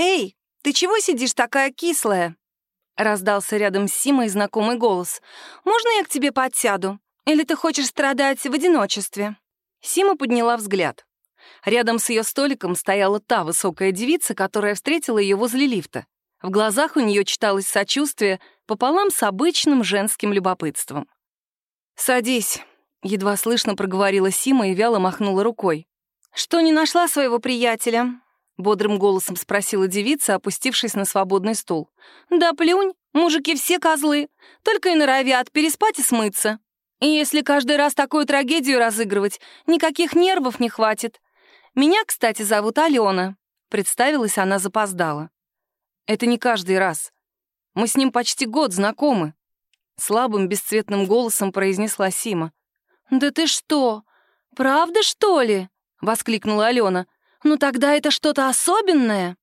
«Эй, ты чего сидишь такая кислая?» Раздался рядом с Симой знакомый голос. «Можно я к тебе подсяду? Или ты хочешь страдать в одиночестве?» Сима подняла взгляд. Рядом с ее столиком стояла та высокая девица, которая встретила ее возле лифта. В глазах у нее читалось сочувствие пополам с обычным женским любопытством. «Садись», — едва слышно проговорила Сима и вяло махнула рукой. «Что, не нашла своего приятеля?» — бодрым голосом спросила девица, опустившись на свободный стул. «Да плюнь, мужики все козлы, только и норовят переспать и смыться. И если каждый раз такую трагедию разыгрывать, никаких нервов не хватит. Меня, кстати, зовут Алена», — представилась она запоздала. «Это не каждый раз. Мы с ним почти год знакомы», — слабым бесцветным голосом произнесла Сима. «Да ты что, правда, что ли?» — воскликнула Алена. «Ну тогда это что-то особенное?»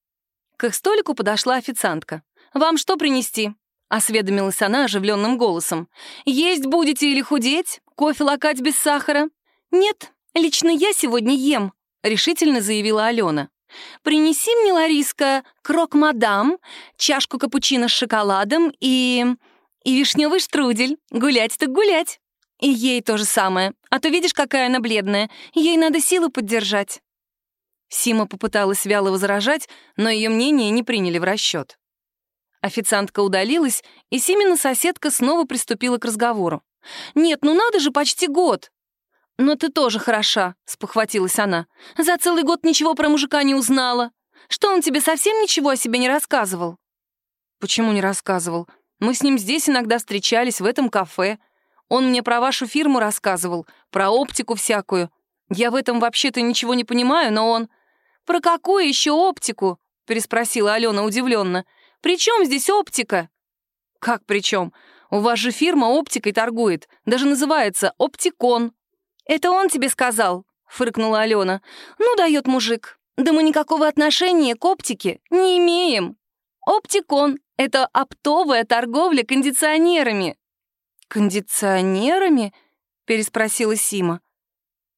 К их столику подошла официантка. «Вам что принести?» — осведомилась она оживленным голосом. «Есть будете или худеть? Кофе лакать без сахара?» «Нет, лично я сегодня ем», — решительно заявила Алена. «Принеси мне, Лариска, крок-мадам, чашку капучино с шоколадом и... и вишневый штрудель. Гулять так гулять». И ей то же самое. А то видишь, какая она бледная. Ей надо силу поддержать. Сима попыталась вяло возражать, но ее мнение не приняли в расчет. Официантка удалилась, и Симина соседка снова приступила к разговору. «Нет, ну надо же, почти год!» «Но ты тоже хороша», — спохватилась она. «За целый год ничего про мужика не узнала. Что, он тебе совсем ничего о себе не рассказывал?» «Почему не рассказывал? Мы с ним здесь иногда встречались, в этом кафе. Он мне про вашу фирму рассказывал, про оптику всякую. Я в этом вообще-то ничего не понимаю, но он... «Про какую еще оптику?» — переспросила Алена удивленно. «При чем здесь оптика?» «Как при чем? У вас же фирма оптикой торгует. Даже называется «Оптикон». «Это он тебе сказал?» — фыркнула Алена. «Ну, дает мужик. Да мы никакого отношения к оптике не имеем. Оптикон — это оптовая торговля кондиционерами. «Кондиционерами?» — переспросила Сима.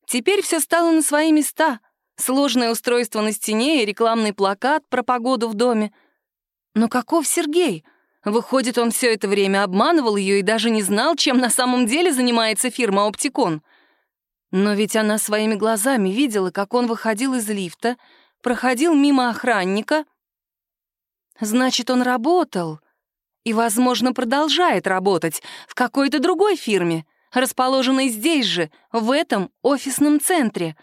Теперь все стало на свои места. Сложное устройство на стене и рекламный плакат про погоду в доме. Но каков Сергей? Выходит, он все это время обманывал ее и даже не знал, чем на самом деле занимается фирма «Оптикон». Но ведь она своими глазами видела, как он выходил из лифта, проходил мимо охранника. Значит, он работал и, возможно, продолжает работать в какой-то другой фирме, расположенной здесь же, в этом офисном центре.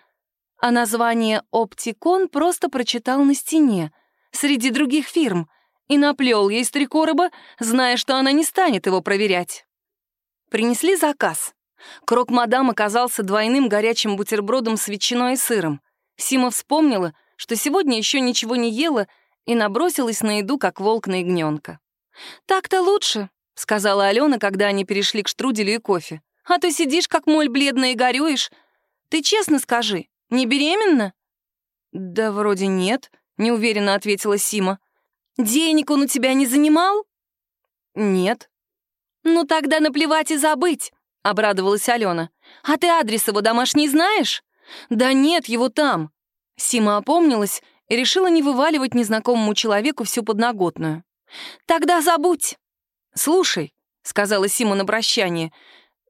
А название «Оптикон» просто прочитал на стене, среди других фирм, и наплел ей с три короба, зная, что она не станет его проверять. Принесли заказ. Крок-мадам оказался двойным горячим бутербродом с ветчиной и сыром. Сима вспомнила, что сегодня еще ничего не ела, и набросилась на еду, как волк на ягненка. «Так-то лучше», — сказала Алена, когда они перешли к штруделю и кофе. «А то сидишь, как моль бледная, и горюешь. Ты честно скажи, не беременна?» «Да вроде нет», — неуверенно ответила Сима. «Денег он у тебя не занимал?» «Нет». «Ну тогда наплевать и забыть», — обрадовалась Алена. «А ты адрес его домашний знаешь?» «Да нет, его там». Сима опомнилась и решила не вываливать незнакомому человеку всю подноготную. «Тогда забудь!» «Слушай», — сказала Сима на прощание,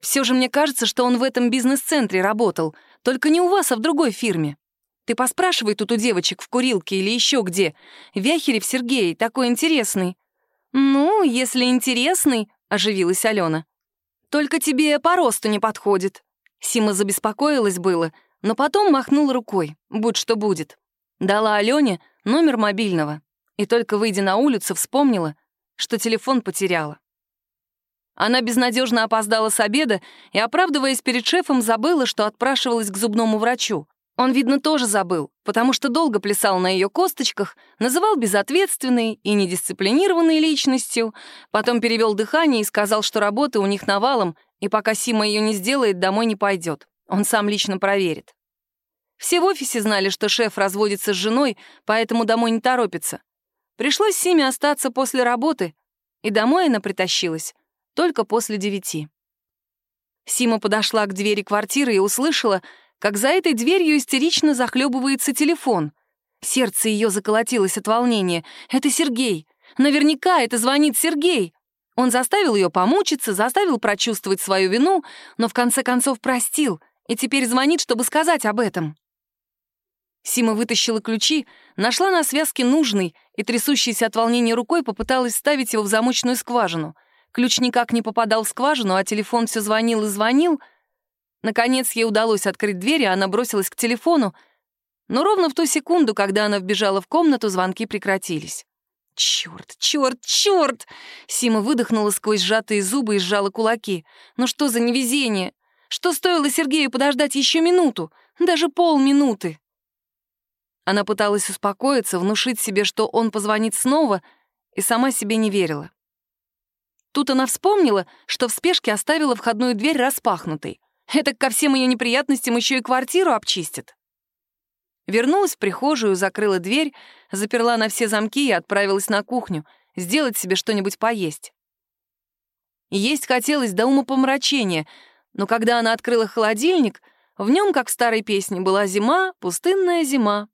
«все же мне кажется, что он в этом бизнес-центре работал, только не у вас, а в другой фирме. Ты поспрашивай тут у девочек в курилке или еще где. Вяхерев Сергей, такой интересный». «Ну, если интересный», — оживилась Алена. «Только тебе по росту не подходит». Сима забеспокоилась было, но потом махнула рукой, будь что будет. Дала Алене номер мобильного и только выйдя на улицу, вспомнила, что телефон потеряла. Она безнадежно опоздала с обеда и, оправдываясь перед шефом, забыла, что отпрашивалась к зубному врачу. Он, видно, тоже забыл, потому что долго плясал на ее косточках, называл безответственной и недисциплинированной личностью, потом перевел дыхание и сказал, что работы у них навалом, и пока Сима ее не сделает, домой не пойдет. Он сам лично проверит. Все в офисе знали, что шеф разводится с женой, поэтому домой не торопится. Пришлось Симе остаться после работы, и домой она притащилась только после девяти. Сима подошла к двери квартиры и услышала, как за этой дверью истерично захлебывается телефон. Сердце ее заколотилось от волнения. «Это Сергей! Наверняка это звонит Сергей!» Он заставил ее помучиться, заставил прочувствовать свою вину, но в конце концов простил и теперь звонит, чтобы сказать об этом. Сима вытащила ключи, нашла на связке нужный и, трясущейся от волнения рукой, попыталась вставить его в замочную скважину. Ключ никак не попадал в скважину, а телефон все звонил и звонил. Наконец ей удалось открыть дверь, и она бросилась к телефону, но ровно в ту секунду, когда она вбежала в комнату, звонки прекратились. «Чёрт, чёрт, чёрт!» Сима выдохнула сквозь сжатые зубы и сжала кулаки. «Ну что за невезение? Что стоило Сергею подождать еще минуту? Даже полминуты?» Она пыталась успокоиться, внушить себе, что он позвонит снова, и сама себе не верила. Тут она вспомнила, что в спешке оставила входную дверь распахнутой. Это ко всем ее неприятностям еще и квартиру обчистит. Вернулась в прихожую, закрыла дверь, заперла на все замки и отправилась на кухню, сделать себе что-нибудь поесть. Есть хотелось до ума помрачения, но когда она открыла холодильник, в нем, как в старой песне, была зима, пустынная зима.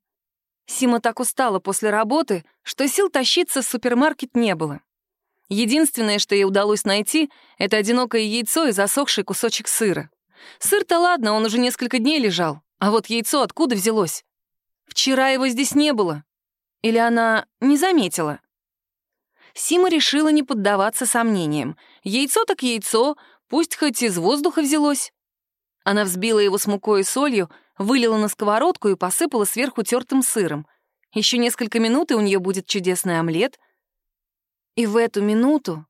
Сима так устала после работы, что сил тащиться в супермаркет не было. Единственное, что ей удалось найти, это одинокое яйцо и засохший кусочек сыра. Сыр-то ладно, он уже несколько дней лежал, а вот яйцо откуда взялось? Вчера его здесь не было. Или она не заметила? Сима решила не поддаваться сомнениям. Яйцо так яйцо, пусть хоть из воздуха взялось. Она взбила его с мукой и солью, вылила на сковородку и посыпала сверху тертым сыром. Еще несколько минут, и у нее будет чудесный омлет. И в эту минуту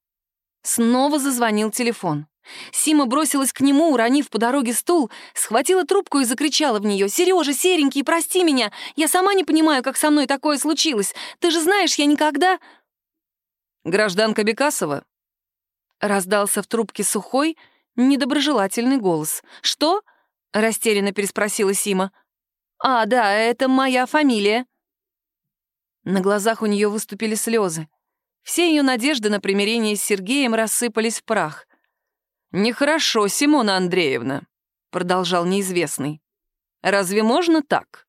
снова зазвонил телефон. Сима бросилась к нему, уронив по дороге стул, схватила трубку и закричала в нее. «Сережа, серенький, прости меня! Я сама не понимаю, как со мной такое случилось. Ты же знаешь, я никогда...» «Гражданка Бекасова?» Раздался в трубке сухой, недоброжелательный голос. «Что?» — растерянно переспросила Сима. «А, да, это моя фамилия». На глазах у нее выступили слезы. Все ее надежды на примирение с Сергеем рассыпались в прах — «Нехорошо, Симона Андреевна», — продолжал неизвестный. «Разве можно так?»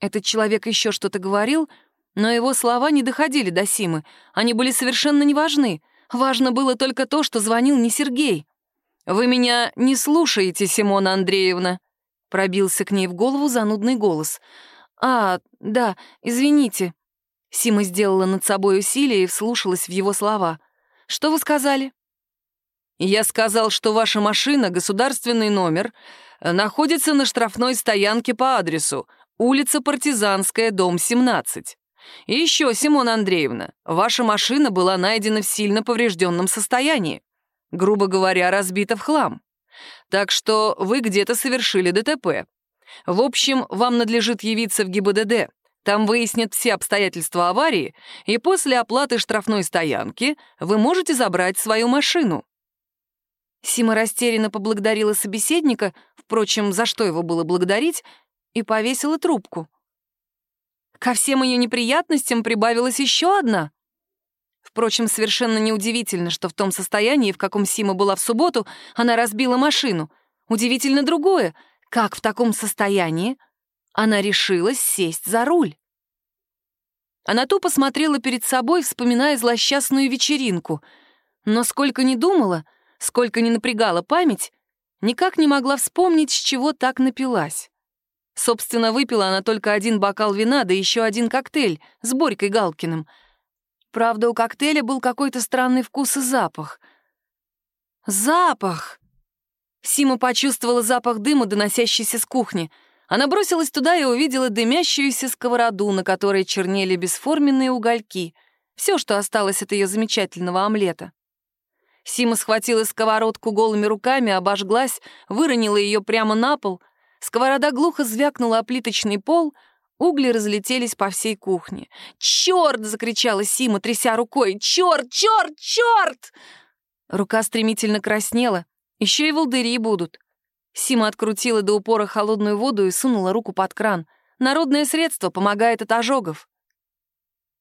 Этот человек еще что-то говорил, но его слова не доходили до Симы. Они были совершенно неважны. Важно было только то, что звонил не Сергей. «Вы меня не слушаете, Симона Андреевна», — пробился к ней в голову занудный голос. «А, да, извините». Сима сделала над собой усилие и вслушалась в его слова. «Что вы сказали?» Я сказал, что ваша машина, государственный номер, находится на штрафной стоянке по адресу улица Партизанская, дом 17. И еще, Симона Андреевна, ваша машина была найдена в сильно поврежденном состоянии. Грубо говоря, разбита в хлам. Так что вы где-то совершили ДТП. В общем, вам надлежит явиться в ГИБДД. Там выяснят все обстоятельства аварии, и после оплаты штрафной стоянки вы можете забрать свою машину. Сима растерянно поблагодарила собеседника, впрочем, за что его было благодарить, и повесила трубку. Ко всем ее неприятностям прибавилась еще одна. Впрочем, совершенно неудивительно, что в том состоянии, в каком Сима была в субботу, она разбила машину. Удивительно другое, как в таком состоянии она решилась сесть за руль. Она тупо смотрела перед собой, вспоминая злосчастную вечеринку. Но сколько ни думала, Сколько ни напрягала память, никак не могла вспомнить, с чего так напилась. Собственно, выпила она только один бокал вина, да еще один коктейль с Борькой Галкиным. Правда, у коктейля был какой-то странный вкус и запах. Запах! Сима почувствовала запах дыма, доносящийся с кухни. Она бросилась туда и увидела дымящуюся сковороду, на которой чернели бесформенные угольки. Все, что осталось от ее замечательного омлета. Сима схватила сковородку голыми руками, обожглась, выронила ее прямо на пол. Сковорода глухо звякнула о плиточный пол, угли разлетелись по всей кухне. «Черт!» — закричала Сима, тряся рукой. «Черт! Черт! Черт!» Рука стремительно краснела. Еще и волдыри будут. Сима открутила до упора холодную воду и сунула руку под кран. Народное средство помогает от ожогов.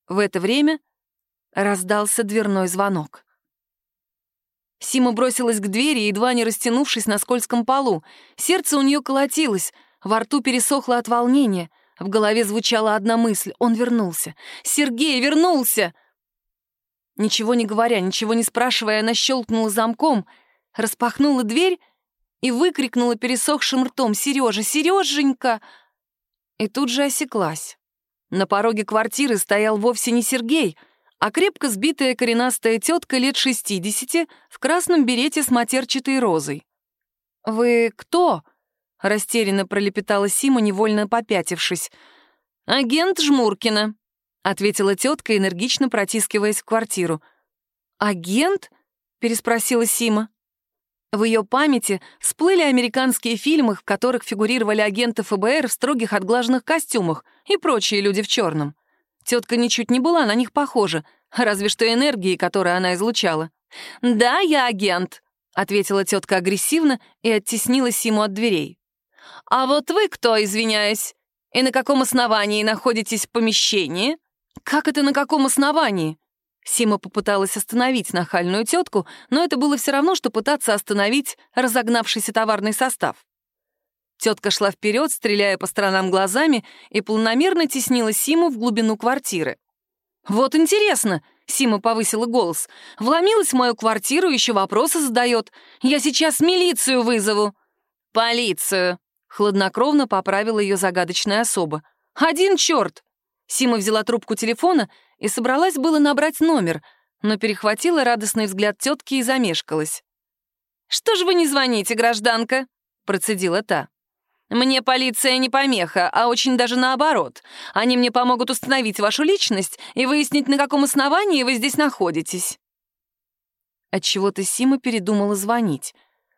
В это время раздался дверной звонок. Сима бросилась к двери, едва не растянувшись на скользком полу. Сердце у нее колотилось, во рту пересохло от волнения. В голове звучала одна мысль. Он вернулся. Сергей вернулся! Ничего не говоря, ничего не спрашивая, она щелкнула замком, распахнула дверь и выкрикнула пересохшим ртом «Сережа! Сереженька!» И тут же осеклась. На пороге квартиры стоял вовсе не Сергей, а крепко сбитая коренастая тетка лет 60 в красном берете с матерчатой розой. «Вы кто?» — растерянно пролепетала Сима, невольно попятившись. «Агент Жмуркина», — ответила тетка, энергично протискиваясь в квартиру. «Агент?» — переспросила Сима. В ее памяти всплыли американские фильмы, в которых фигурировали агенты ФБР в строгих отглаженных костюмах и прочие люди в черном. Тетка ничуть не была на них похожа, разве что энергией, которую она излучала. «Да, я агент», — ответила тетка агрессивно и оттеснила Симу от дверей. «А вот вы кто, извиняюсь? И на каком основании находитесь в помещении?» «Как это на каком основании?» Сима попыталась остановить нахальную тетку, но это было все равно, что пытаться остановить разогнавшийся товарный состав. Тетка шла вперед, стреляя по сторонам глазами, и планомерно теснила Симу в глубину квартиры. «Вот интересно!» — Сима повысила голос. «Вломилась в мою квартиру, еще вопросы задает. Я сейчас милицию вызову». «Полицию!» — хладнокровно поправила ее загадочная особа. «Один черт!» Сима взяла трубку телефона и собралась было набрать номер, но перехватила радостный взгляд тетки и замешкалась. «Что же вы не звоните, гражданка?» — процедила та. «Мне полиция не помеха, а очень даже наоборот. Они мне помогут установить вашу личность и выяснить, на каком основании вы здесь находитесь». Отчего-то Сима передумала звонить.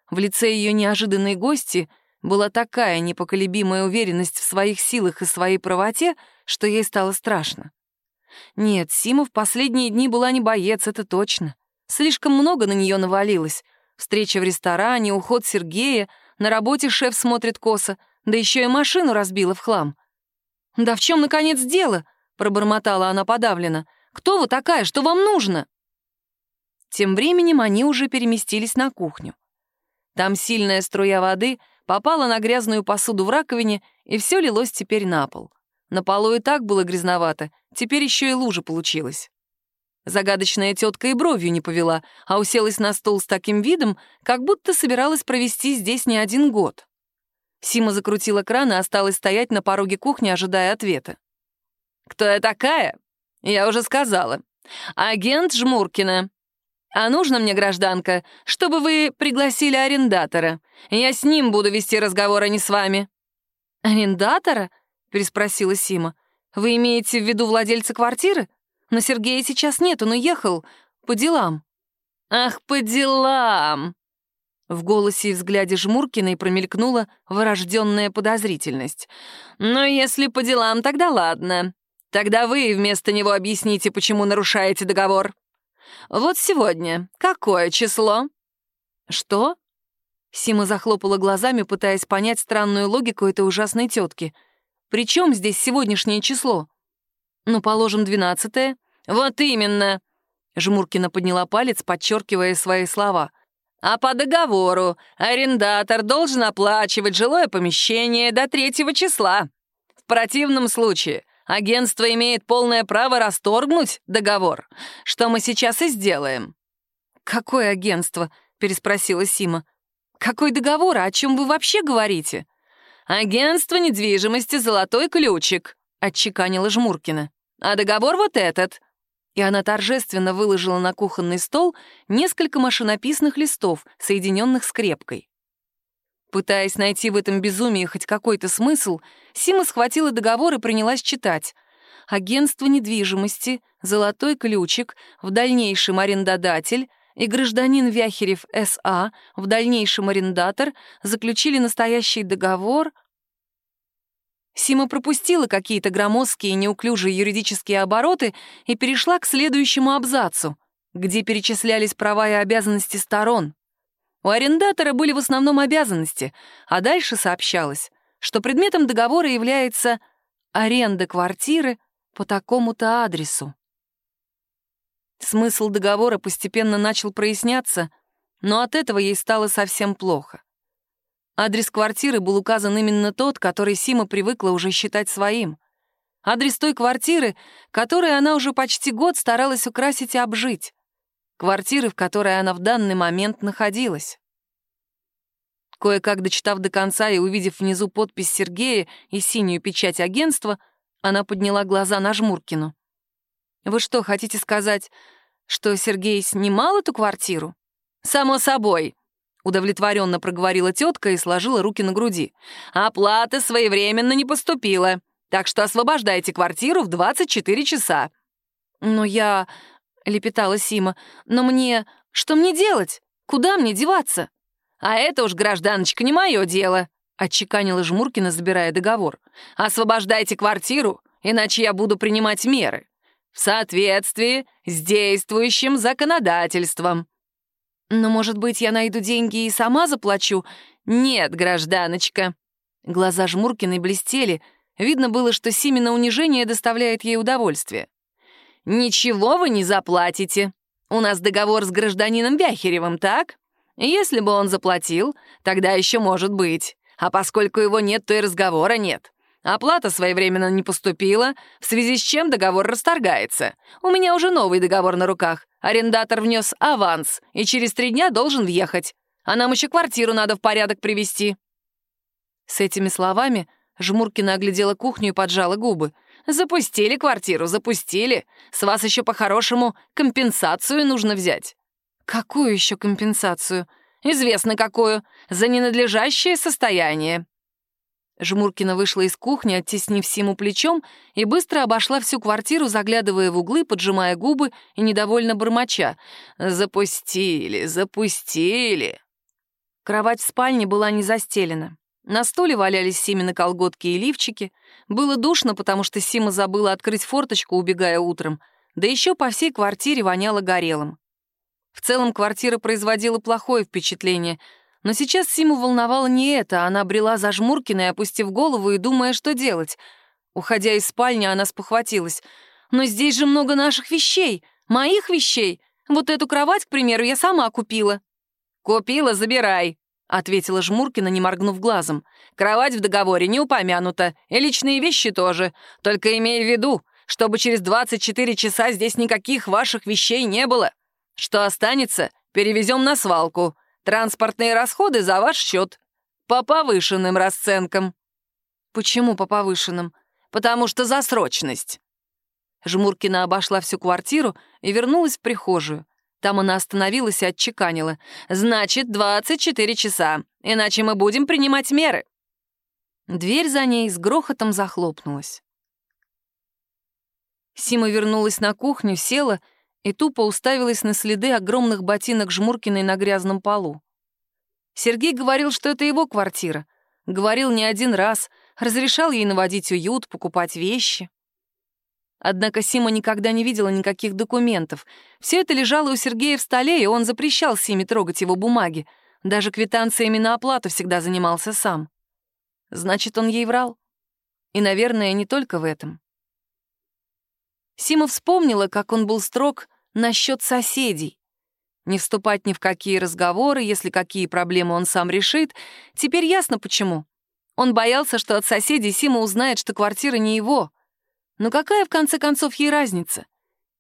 В лице ее неожиданной гости была такая непоколебимая уверенность в своих силах и своей правоте, что ей стало страшно. Нет, Сима в последние дни была не боец, это точно. Слишком много на нее навалилось. Встреча в ресторане, уход Сергея, на работе шеф смотрит косо, да еще и машину разбила в хлам. «Да в чем, наконец, дело?» — пробормотала она подавленно. «Кто вы такая? Что вам нужно?» Тем временем они уже переместились на кухню. Там сильная струя воды попала на грязную посуду в раковине, и все лилось теперь на пол. На полу и так было грязновато, теперь еще и лужа получилась. Загадочная тетка и бровью не повела, а уселась на стол с таким видом, как будто собиралась провести здесь не один год. Сима закрутила кран и осталась стоять на пороге кухни, ожидая ответа. «Кто я такая?» «Я уже сказала. Агент Жмуркина. А нужно мне, гражданка, чтобы вы пригласили арендатора. Я с ним буду вести разговор, а не с вами». «Арендатора?» Переспросила Сима. «Вы имеете в виду владельца квартиры? Но Сергея сейчас нет, он уехал. По делам». «Ах, по делам!» В голосе и взгляде Жмуркиной промелькнула вырожденная подозрительность. «Но если по делам, тогда ладно. Тогда вы вместо него объясните, почему нарушаете договор. Вот сегодня. Какое число?» «Что?» Сима захлопала глазами, пытаясь понять странную логику этой ужасной тетки — при чем здесь сегодняшнее число? Ну, положим, двенадцатое. Вот именно. Жмуркина подняла палец, подчеркивая свои слова. А по договору арендатор должен оплачивать жилое помещение до третьего числа. В противном случае агентство имеет полное право расторгнуть договор, что мы сейчас и сделаем. «Какое агентство?» — переспросила Сима. «Какой договор? О чем вы вообще говорите?» «Агентство недвижимости «Золотой ключик», — отчеканила Жмуркина. «А договор вот этот». И она торжественно выложила на кухонный стол несколько машинописных листов, соединенных скрепкой. Пытаясь найти в этом безумии хоть какой-то смысл, Сима схватила договор и принялась читать. Агентство недвижимости, золотой ключик, в дальнейшем арендодатель и гражданин Вяхерев С.А., в дальнейшем арендатор, заключили настоящий договор. Сима пропустила какие-то громоздкие неуклюжие юридические обороты и перешла к следующему абзацу, где перечислялись права и обязанности сторон. У арендатора были в основном обязанности, а дальше сообщалось, что предметом договора является аренда квартиры по такому-то адресу. Смысл договора постепенно начал проясняться, но от этого ей стало совсем плохо. Адрес квартиры был указан именно тот, который Сима привыкла уже считать своим. Адрес той квартиры, которой она уже почти год старалась украсить и обжить. Квартиры, в которой она в данный момент находилась. Кое-как дочитав до конца и увидев внизу подпись Сергея и синюю печать агентства, она подняла глаза на Жмуркину. «Вы что, хотите сказать, что Сергей снимал эту квартиру?» «Само собой», — удовлетворенно проговорила тетка и сложила руки на груди. «Оплата своевременно не поступила, так что освобождайте квартиру в 24 часа». «Но я...» — лепетала Сима. «Но мне... Что мне делать? Куда мне деваться?» «А это уж, гражданочка, не мое дело», — отчеканила Жмуркина, забирая договор. «Освобождайте квартиру, иначе я буду принимать меры. В соответствии с действующим законодательством». «Но, может быть, я найду деньги и сама заплачу?» «Нет, гражданочка». Глаза Жмуркиной блестели. Видно было, что Симина унижение доставляет ей удовольствие. «Ничего вы не заплатите. У нас договор с гражданином Вяхеревым, так?» Если бы он заплатил, тогда еще может быть. А поскольку его нет, то и разговора нет. Оплата своевременно не поступила, в связи с чем договор расторгается. У меня уже новый договор на руках. Арендатор внес аванс и через три дня должен въехать. А нам еще квартиру надо в порядок привести. С этими словами Жмуркина оглядела кухню и поджала губы. «Запустили квартиру, запустили. С вас еще по-хорошему компенсацию нужно взять. «Какую еще компенсацию?» «Известно какую. За ненадлежащее состояние». Жмуркина вышла из кухни, оттеснив Симу плечом, и быстро обошла всю квартиру, заглядывая в углы, поджимая губы и недовольно бормоча. «Запустили, запустили». Кровать в спальне была не застелена. На стуле валялись Симины колготки и лифчики. Было душно, потому что Сима забыла открыть форточку, убегая утром. Да еще по всей квартире воняло горелым. В целом квартира производила плохое впечатление, но сейчас Симу волновало не это, она брела за Жмуркиной, опустив голову и думая, что делать. Уходя из спальни, она спохватилась. «Но здесь же много наших вещей, моих вещей. Вот эту кровать, к примеру, я сама купила». «Купила, забирай», — ответила Жмуркина, не моргнув глазом. «Кровать в договоре не упомянута, и личные вещи тоже. Только имей в виду, чтобы через 24 часа здесь никаких ваших вещей не было. Что останется, перевезем на свалку. Транспортные расходы за ваш счет. По повышенным расценкам». «Почему по повышенным?» «Потому что за срочность». Жмуркина обошла всю квартиру и вернулась в прихожую. Там она остановилась и отчеканила. «Значит, 24 часа, иначе мы будем принимать меры». Дверь за ней с грохотом захлопнулась. Сима вернулась на кухню, села и тупо уставилась на следы огромных ботинок Жмуркиной на грязном полу. Сергей говорил, что это его квартира. Говорил не один раз, разрешал ей наводить уют, покупать вещи. Однако Сима никогда не видела никаких документов. Все это лежало у Сергея в столе, и он запрещал Симе трогать его бумаги. Даже квитанциями на оплату всегда занимался сам. Значит, он ей врал. И, наверное, не только в этом. Сима вспомнила, как он был строг насчет соседей. Не вступать ни в какие разговоры, если какие проблемы он сам решит. Теперь ясно почему. Он боялся, что от соседей Сима узнает, что квартира не его. Но какая, в конце концов, ей разница?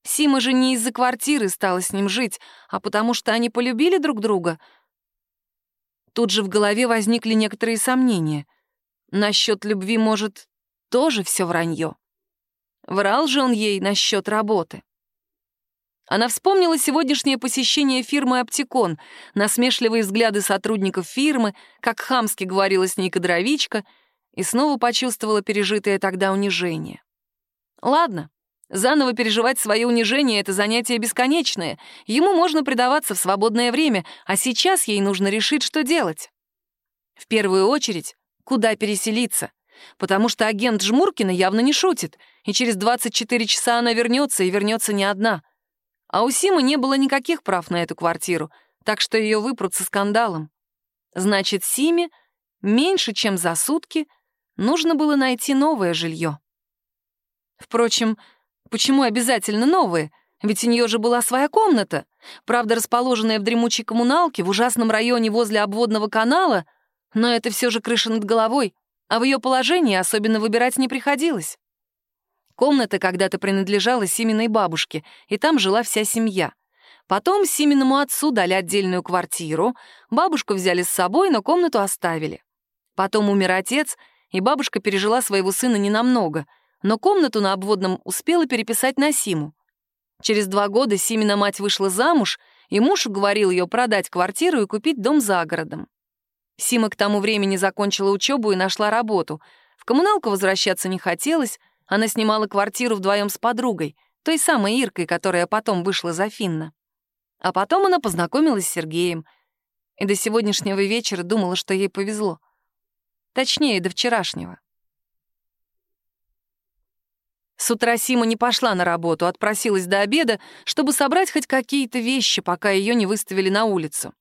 Сима же не из-за квартиры стала с ним жить, а потому что они полюбили друг друга. Тут же в голове возникли некоторые сомнения. Насчет любви, может, тоже все вранье. Врал же он ей насчет работы. Она вспомнила сегодняшнее посещение фирмы «Оптикон», насмешливые взгляды сотрудников фирмы, как хамски говорила с ней кадровичка, и снова почувствовала пережитое тогда унижение. Ладно, заново переживать свое унижение — это занятие бесконечное, ему можно предаваться в свободное время, а сейчас ей нужно решить, что делать. В первую очередь, куда переселиться, потому что агент Жмуркина явно не шутит, и через 24 часа она вернется, и вернется не одна — а у Симы не было никаких прав на эту квартиру, так что ее выпрут со скандалом. Значит, Симе меньше, чем за сутки нужно было найти новое жилье. Впрочем, почему обязательно новое? Ведь у нее же была своя комната, правда, расположенная в дремучей коммуналке в ужасном районе возле обводного канала, Но это все же крыша над головой, а в ее положении особенно выбирать не приходилось. Комната когда-то принадлежала Симиной бабушке, и там жила вся семья. Потом Симиному отцу дали отдельную квартиру, бабушку взяли с собой, но комнату оставили. Потом умер отец, и бабушка пережила своего сына ненамного, но комнату на обводном успела переписать на Симу. Через два года Симина мать вышла замуж, и муж уговорил ее продать квартиру и купить дом за городом. Сима к тому времени закончила учебу и нашла работу. В коммуналку возвращаться не хотелось, она снимала квартиру вдвоем с подругой, той самой Иркой, которая потом вышла за Финна. А потом она познакомилась с Сергеем и до сегодняшнего вечера думала, что ей повезло. Точнее, до вчерашнего. С утра Сима не пошла на работу, отпросилась до обеда, чтобы собрать хоть какие-то вещи, пока ее не выставили на улицу.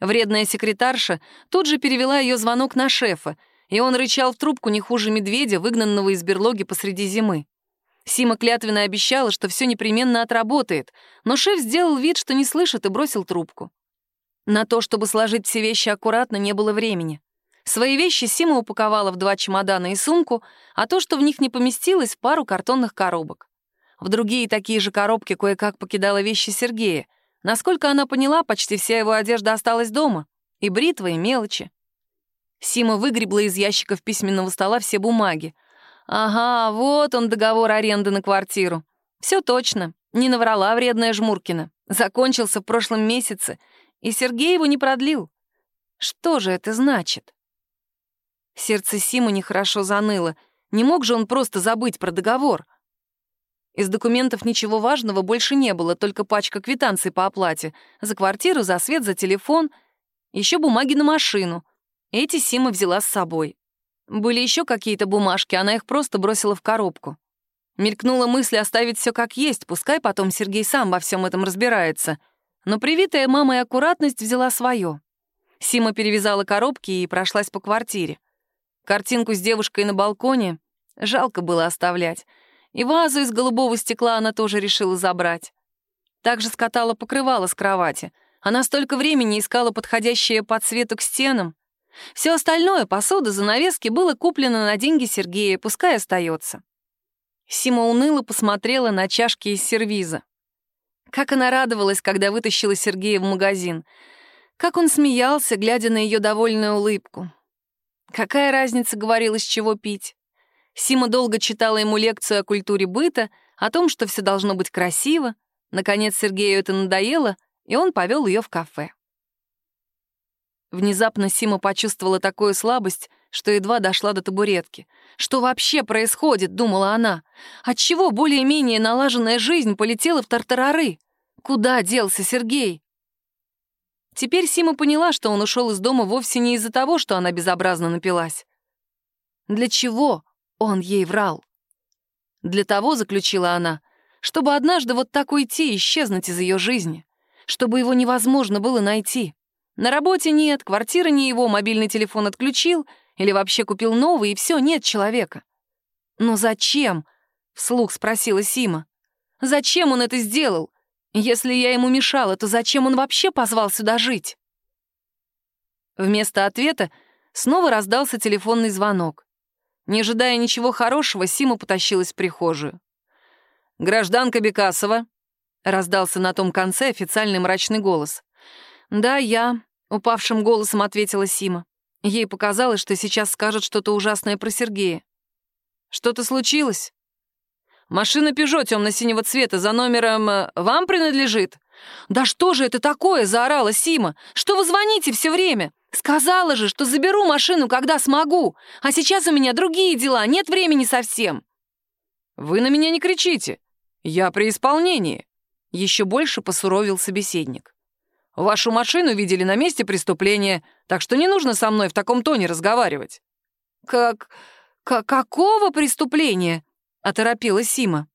Вредная секретарша тут же перевела ее звонок на шефа, и он рычал в трубку не хуже медведя, выгнанного из берлоги посреди зимы. Сима клятвенно обещала, что все непременно отработает, но шеф сделал вид, что не слышит, и бросил трубку. На то, чтобы сложить все вещи аккуратно, не было времени. Свои вещи Сима упаковала в два чемодана и сумку, а то, что в них не поместилось, в пару картонных коробок. В другие такие же коробки кое-как покидала вещи Сергея. Насколько она поняла, почти вся его одежда осталась дома. И бритва, и мелочи. Сима выгребла из ящиков письменного стола все бумаги. Ага, вот он договор аренды на квартиру. Все точно, не наврала вредная Жмуркина. Закончился в прошлом месяце, и Сергей его не продлил. Что же это значит? Сердце Симы нехорошо заныло. Не мог же он просто забыть про договор? Из документов ничего важного больше не было, только пачка квитанций по оплате. За квартиру, за свет, за телефон. Еще бумаги на машину. Эти Сима взяла с собой. Были еще какие-то бумажки, она их просто бросила в коробку. Мелькнула мысль оставить все как есть, пускай потом Сергей сам во всем этом разбирается. Но привитая мамой аккуратность взяла свое. Сима перевязала коробки и прошлась по квартире. Картинку с девушкой на балконе жалко было оставлять. И вазу из голубого стекла она тоже решила забрать. Также скатала покрывало с кровати. Она столько времени искала подходящее по цвету к стенам. Все остальное, посуда, занавески, было куплено на деньги Сергея, пускай остается. Сима уныло посмотрела на чашки из сервиза. Как она радовалась, когда вытащила Сергея в магазин. Как он смеялся, глядя на ее довольную улыбку. Какая разница, говорил, из чего пить? Сима долго читала ему лекцию о культуре быта, о том, что все должно быть красиво. Наконец Сергею это надоело, и он повел ее в кафе. Внезапно Сима почувствовала такую слабость, что едва дошла до табуретки. «Что вообще происходит?» — думала она. «Отчего более-менее налаженная жизнь полетела в тартарары? Куда делся Сергей?» Теперь Сима поняла, что он ушел из дома вовсе не из-за того, что она безобразно напилась. Для чего он ей врал? Для того, заключила она, чтобы однажды вот так уйти и исчезнуть из ее жизни, чтобы его невозможно было найти. На работе нет, квартира не его, мобильный телефон отключил или вообще купил новый, и все, нет человека. «Но зачем?» — вслух спросила Сима. «Зачем он это сделал? Если я ему мешала, то зачем он вообще позвал сюда жить? Вместо ответа снова раздался телефонный звонок. Не ожидая ничего хорошего, Сима потащилась в прихожую. «Гражданка Бекасова», — раздался на том конце официальный мрачный голос. «Да, я», — упавшим голосом ответила Сима. Ей показалось, что сейчас скажет что-то ужасное про Сергея. «Что-то случилось?» Машина «Пежо» темно-синего цвета за номером э, вам принадлежит?» «Да что же это такое?» — заорала Сима. «Что вы звоните все время? Сказала же, что заберу машину, когда смогу. А сейчас у меня другие дела, нет времени совсем». «Вы на меня не кричите. Я при исполнении». Еще больше посуровил собеседник. «Вашу машину видели на месте преступления, так что не нужно со мной в таком тоне разговаривать». «Как... как какого преступления?» оторопила Сима.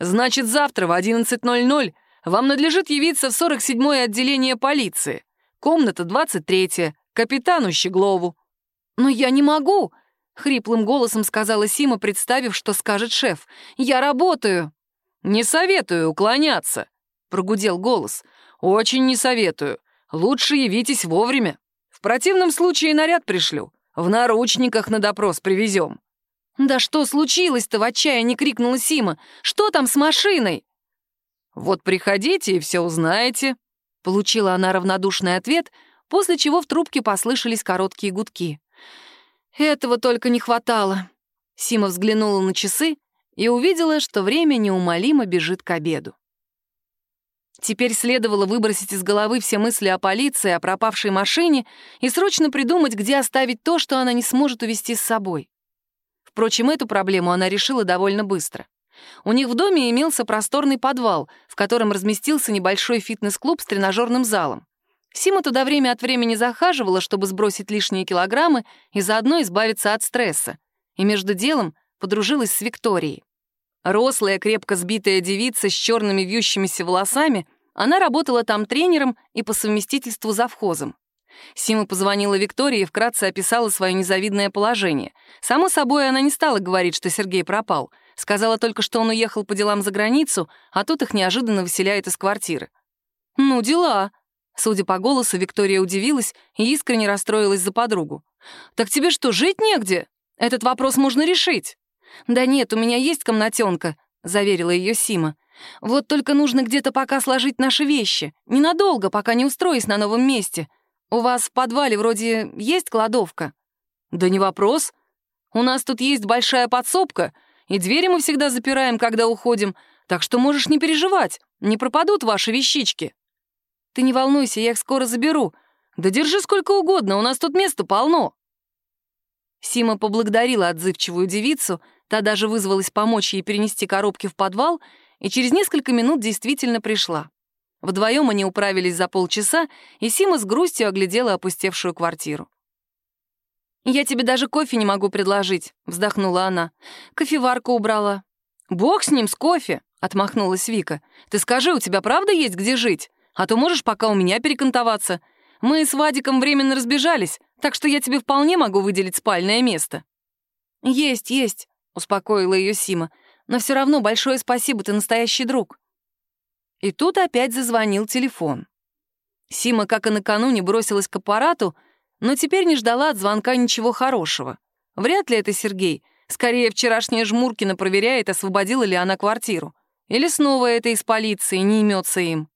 «Значит, завтра в 11.00 вам надлежит явиться в 47-е отделение полиции. Комната 23-я, капитану Щеглову». «Но я не могу», — хриплым голосом сказала Сима, представив, что скажет шеф. «Я работаю». «Не советую уклоняться», — прогудел голос. «Очень не советую. Лучше явитесь вовремя. В противном случае наряд пришлю. В наручниках на допрос привезем». «Да что случилось-то?» — в отчаянии крикнула Сима. «Что там с машиной?» «Вот приходите и все узнаете», — получила она равнодушный ответ, после чего в трубке послышались короткие гудки. «Этого только не хватало». Сима взглянула на часы и увидела, что время неумолимо бежит к обеду. Теперь следовало выбросить из головы все мысли о полиции, о пропавшей машине и срочно придумать, где оставить то, что она не сможет увезти с собой. Впрочем, эту проблему она решила довольно быстро. У них в доме имелся просторный подвал, в котором разместился небольшой фитнес-клуб с тренажерным залом. Сима туда время от времени захаживала, чтобы сбросить лишние килограммы и заодно избавиться от стресса. И между делом подружилась с Викторией. Рослая, крепко сбитая девица с черными вьющимися волосами, она работала там тренером и по совместительству завхозом. Сима позвонила Виктории и вкратце описала свое незавидное положение. Само собой, она не стала говорить, что Сергей пропал. Сказала только, что он уехал по делам за границу, а тут их неожиданно выселяют из квартиры. «Ну, дела», Судя по голосу, Виктория удивилась и искренне расстроилась за подругу. «Так тебе что, жить негде? Этот вопрос можно решить». «Да нет, у меня есть комнатенка», — заверила ее Сима. «Вот только нужно где-то пока сложить наши вещи. Ненадолго, пока не устроюсь на новом месте. У вас в подвале вроде есть кладовка?» «Да не вопрос. У нас тут есть большая подсобка, и двери мы всегда запираем, когда уходим, так что можешь не переживать, не пропадут ваши вещички». Ты не волнуйся, я их скоро заберу. Да держи сколько угодно, у нас тут места полно». Сима поблагодарила отзывчивую девицу, та даже вызвалась помочь ей перенести коробки в подвал, и через несколько минут действительно пришла. Вдвоем они управились за полчаса, и Сима с грустью оглядела опустевшую квартиру. «Я тебе даже кофе не могу предложить», — вздохнула она. «Кофеварку убрала». «Бог с ним, с кофе», — отмахнулась Вика. «Ты скажи, у тебя правда есть где жить? А то можешь пока у меня перекантоваться. Мы с Вадиком временно разбежались, так что я тебе вполне могу выделить спальное место». «Есть, есть», — успокоила ее Сима. «Но все равно большое спасибо, ты настоящий друг». И тут опять зазвонил телефон. Сима, как и накануне, бросилась к аппарату, но теперь не ждала от звонка ничего хорошего. Вряд ли это Сергей. Скорее, вчерашняя Жмуркина проверяет, освободила ли она квартиру. Или снова это из полиции, не имется им.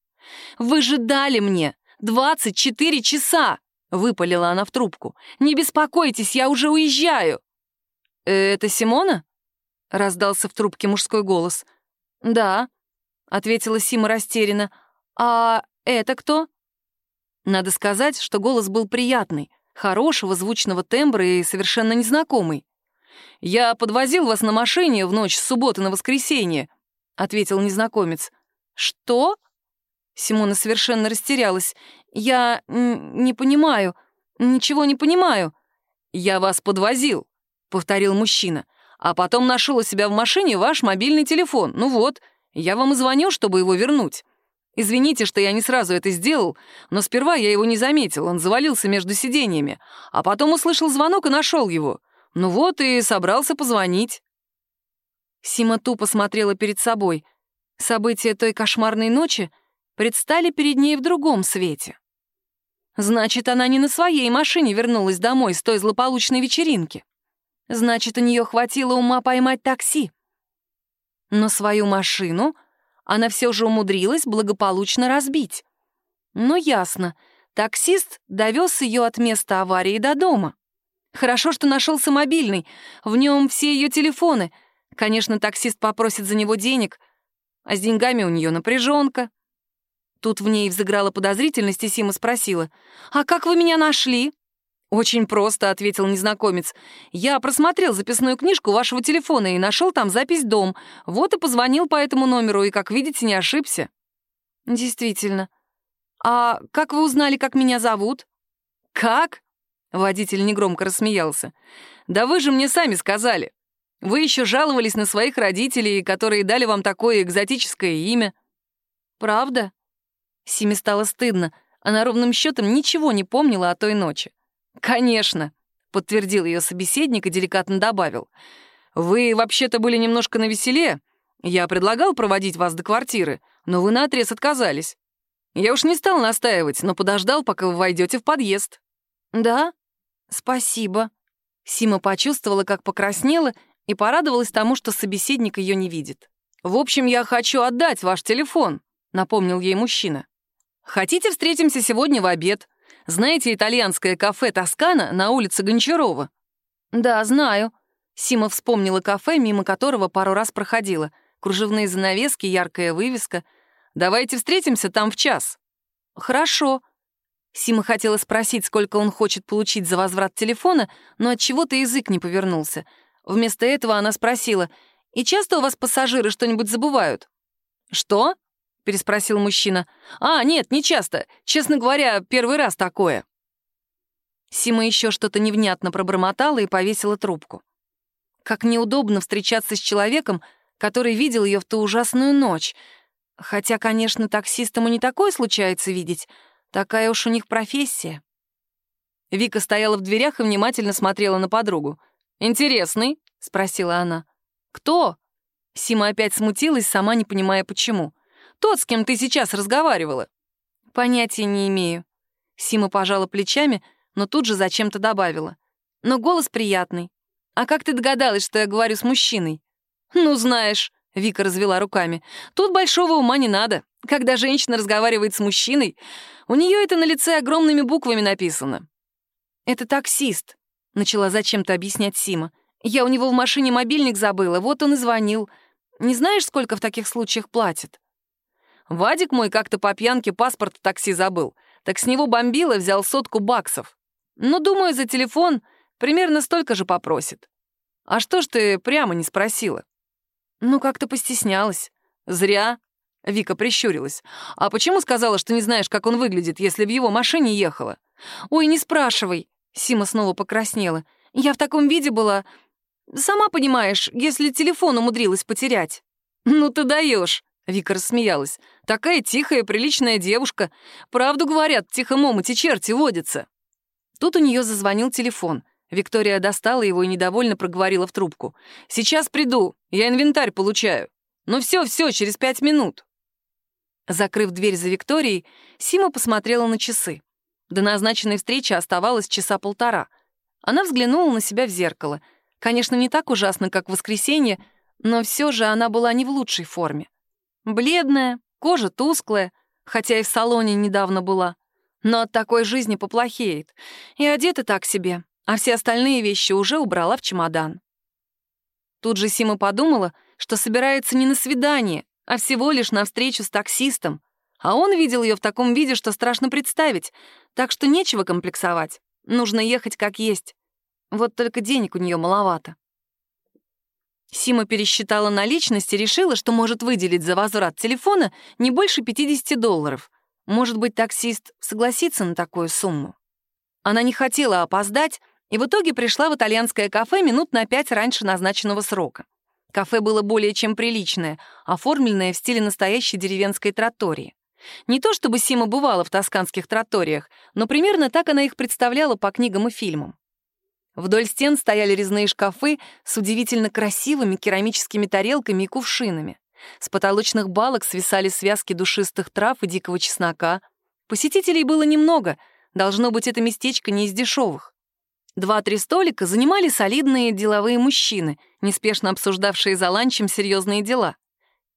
«Вы же дали мне 24 часа!» — выпалила она в трубку. «Не беспокойтесь, я уже уезжаю!» «Э, «Это Симона?» — раздался в трубке мужской голос. «Да», — ответила Сима растерянно. «А это кто?» Надо сказать, что голос был приятный, хорошего звучного тембра и совершенно незнакомый. «Я подвозил вас на машине в ночь с субботы на воскресенье», — ответил незнакомец. «Что?» Симона совершенно растерялась. «Я не понимаю, ничего не понимаю». «Я вас подвозил», — повторил мужчина. «А потом нашел у себя в машине ваш мобильный телефон. Ну вот, я вам и звоню, чтобы его вернуть. Извините, что я не сразу это сделал, но сперва я его не заметил, он завалился между сиденьями, а потом услышал звонок и нашел его. Ну вот и собрался позвонить». Сима тупо смотрела перед собой. События той кошмарной ночи — предстали перед ней в другом свете. Значит, она не на своей машине вернулась домой с той злополучной вечеринки. Значит, у нее хватило ума поймать такси. Но свою машину она все же умудрилась благополучно разбить. Ну, ясно, таксист довез ее от места аварии до дома. Хорошо, что нашелся мобильный, в нем все ее телефоны. Конечно, таксист попросит за него денег, а с деньгами у нее напряженка. Тут в ней взыграла подозрительность, и Сима спросила, «А как вы меня нашли?» «Очень просто», — ответил незнакомец. «Я просмотрел записную книжку вашего телефона и нашел там запись «Дом». Вот и позвонил по этому номеру, и, как видите, не ошибся». «Действительно. А как вы узнали, как меня зовут?» «Как?» — водитель негромко рассмеялся. «Да вы же мне сами сказали. Вы еще жаловались на своих родителей, которые дали вам такое экзотическое имя». «Правда?» Симе стало стыдно. Она ровным счетом ничего не помнила о той ночи. «Конечно», — подтвердил ее собеседник и деликатно добавил. «Вы вообще-то были немножко навеселе. Я предлагал проводить вас до квартиры, но вы наотрез отказались. Я уж не стал настаивать, но подождал, пока вы войдете в подъезд». «Да? Спасибо». Сима почувствовала, как покраснела, и порадовалась тому, что собеседник ее не видит. «В общем, я хочу отдать ваш телефон», — напомнил ей мужчина. «Хотите, встретимся сегодня в обед? Знаете итальянское кафе «Тоскана» на улице Гончарова?» «Да, знаю». Сима вспомнила кафе, мимо которого пару раз проходила. Кружевные занавески, яркая вывеска. «Давайте встретимся там в час». «Хорошо». Сима хотела спросить, сколько он хочет получить за возврат телефона, но от чего то язык не повернулся. Вместо этого она спросила, «И часто у вас пассажиры что-нибудь забывают?» «Что?» — переспросил мужчина. «А, нет, не часто. Честно говоря, первый раз такое». Сима еще что-то невнятно пробормотала и повесила трубку. Как неудобно встречаться с человеком, который видел ее в ту ужасную ночь. Хотя, конечно, таксистам и не такое случается видеть. Такая уж у них профессия. Вика стояла в дверях и внимательно смотрела на подругу. «Интересный?» — спросила она. «Кто?» Сима опять смутилась, сама не понимая, почему. «Тот, с кем ты сейчас разговаривала». «Понятия не имею». Сима пожала плечами, но тут же зачем-то добавила. «Но голос приятный. А как ты догадалась, что я говорю с мужчиной?» «Ну, знаешь», — Вика развела руками, «тут большого ума не надо. Когда женщина разговаривает с мужчиной, у нее это на лице огромными буквами написано». «Это таксист», — начала зачем-то объяснять Сима. «Я у него в машине мобильник забыла, вот он и звонил. Не знаешь, сколько в таких случаях платят?» Вадик мой как-то по пьянке паспорт в такси забыл, так с него бомбило, взял сотку баксов. Ну, думаю, за телефон примерно столько же попросит. А что ж ты прямо не спросила? Ну, как-то постеснялась. Зря. Вика прищурилась. А почему сказала, что не знаешь, как он выглядит, если в его машине ехала? Ой, не спрашивай. Сима снова покраснела. Я в таком виде была... Сама понимаешь, если телефон умудрилась потерять. Ну ты даешь. Вика рассмеялась. «Такая тихая, приличная девушка. Правду говорят, тихом омуте черти водятся». Тут у нее зазвонил телефон. Виктория достала его и недовольно проговорила в трубку. «Сейчас приду, я инвентарь получаю. Ну все, все, через пять минут». Закрыв дверь за Викторией, Сима посмотрела на часы. До назначенной встречи оставалось часа полтора. Она взглянула на себя в зеркало. Конечно, не так ужасно, как в воскресенье, но все же она была не в лучшей форме. Бледная, кожа тусклая, хотя и в салоне недавно была но от такой жизни поплохеет. И одета так себе, а все остальные вещи уже убрала в чемодан. Тут же Сима подумала, что собирается не на свидание, а всего лишь на встречу с таксистом. А он видел ее в таком виде, что страшно представить, так что нечего комплексовать. Нужно ехать как есть. Вот только денег у нее маловато. Сима пересчитала наличность и решила, что может выделить за возврат телефона не больше 50 долларов — может быть, таксист согласится на такую сумму? Она не хотела опоздать и в итоге пришла в итальянское кафе минут на пять раньше назначенного срока. Кафе было более чем приличное, оформленное в стиле настоящей деревенской тротории. Не то чтобы Сима бывала в тосканских троториях, но примерно так она их представляла по книгам и фильмам. Вдоль стен стояли резные шкафы с удивительно красивыми керамическими тарелками и кувшинами. С потолочных балок свисали связки душистых трав и дикого чеснока. Посетителей было немного, должно быть, это местечко не из дешевых. Два-три столика занимали солидные деловые мужчины, неспешно обсуждавшие за ланчем серьезные дела.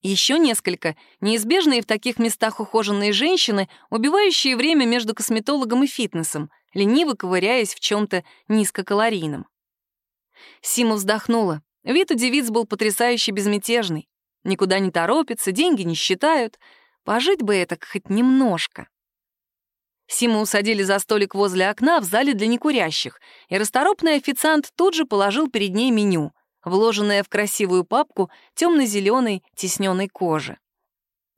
Еще несколько, неизбежные в таких местах ухоженные женщины, убивающие время между косметологом и фитнесом, лениво ковыряясь в чем-то низкокалорийном. Сима вздохнула. Вид у девиц был потрясающе безмятежный. Никуда не торопятся, деньги не считают. Пожить бы это хоть немножко. Симу усадили за столик возле окна в зале для некурящих, и расторопный официант тут же положил перед ней меню, вложенное в красивую папку темно-зеленой тисненной кожи.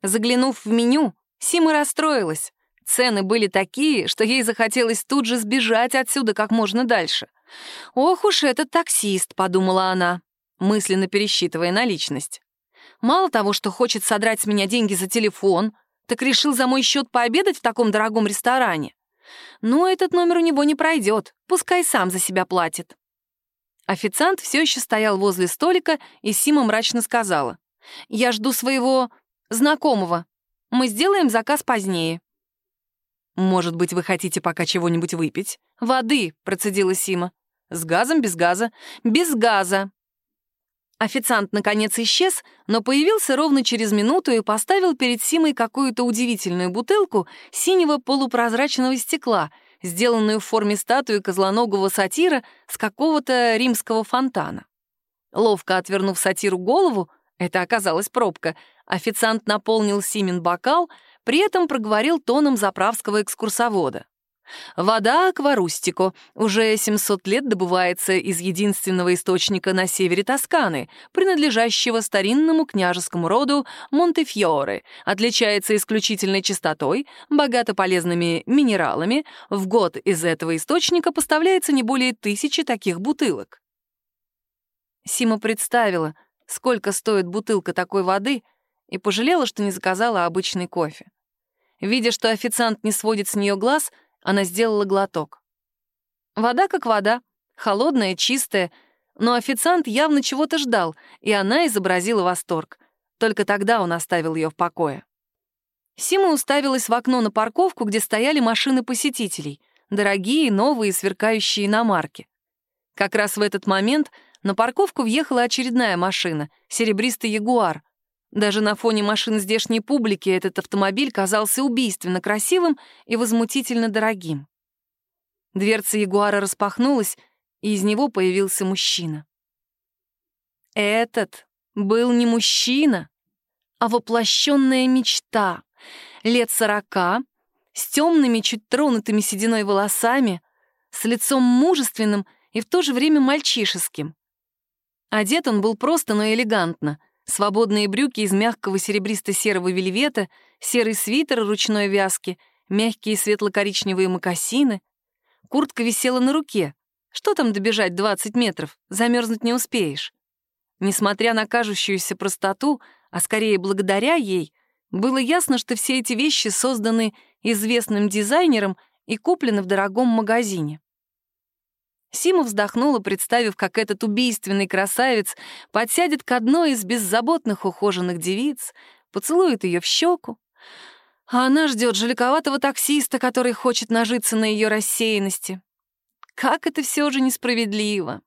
Заглянув в меню, Сима расстроилась. Цены были такие, что ей захотелось тут же сбежать отсюда как можно дальше. «Ох уж этот таксист», — подумала она, мысленно пересчитывая наличность. Мало того, что хочет содрать с меня деньги за телефон, так решил за мой счет пообедать в таком дорогом ресторане. Но этот номер у него не пройдет, пускай сам за себя платит. Официант все еще стоял возле столика, и Сима мрачно сказала. «Я жду своего знакомого. Мы сделаем заказ позднее». «Может быть, вы хотите пока чего-нибудь выпить? «Воды», — процедила Сима. «С газом, без газа?» «Без газа». Официант, наконец, исчез, но появился ровно через минуту и поставил перед Симой какую-то удивительную бутылку синего полупрозрачного стекла, сделанную в форме статуи козлоногого сатира с какого-то римского фонтана. Ловко отвернув сатиру голову, это оказалась пробка, официант наполнил Симин бокал, при этом проговорил тоном заправского экскурсовода. Вода Акварустико уже 700 лет добывается из единственного источника на севере Тосканы, принадлежащего старинному княжескому роду Монтефьоре, отличается исключительной чистотой, богато полезными минералами. В год из этого источника поставляется не более тысячи таких бутылок. Сима представила, сколько стоит бутылка такой воды, и пожалела, что не заказала обычный кофе. Видя, что официант не сводит с нее глаз, она сделала глоток. Вода как вода, холодная, чистая, но официант явно чего-то ждал, и она изобразила восторг. Только тогда он оставил ее в покое. Сима уставилась в окно на парковку, где стояли машины посетителей, дорогие, новые, сверкающие иномарки. Как раз в этот момент на парковку въехала очередная машина — серебристый ягуар. Даже на фоне машин здешней публики этот автомобиль казался убийственно красивым и возмутительно дорогим. Дверца ягуара распахнулась, и из него появился мужчина. Этот был не мужчина, а воплощенная мечта. Лет сорока, с темными, чуть тронутыми сединой волосами, с лицом мужественным и в то же время мальчишеским. Одет он был просто, но элегантно. Свободные брюки из мягкого серебристо-серого вельвета, серый свитер ручной вязки, мягкие светло-коричневые мокасины. Куртка висела на руке. Что там добежать 20 метров? Замерзнуть не успеешь. Несмотря на кажущуюся простоту, а скорее благодаря ей, было ясно, что все эти вещи созданы известным дизайнером и куплены в дорогом магазине. Сима вздохнула, представив, как этот убийственный красавец подсядет к одной из беззаботных ухоженных девиц, поцелует ее в щеку, а она ждет жалековатого таксиста, который хочет нажиться на ее рассеянности. Как это все же несправедливо.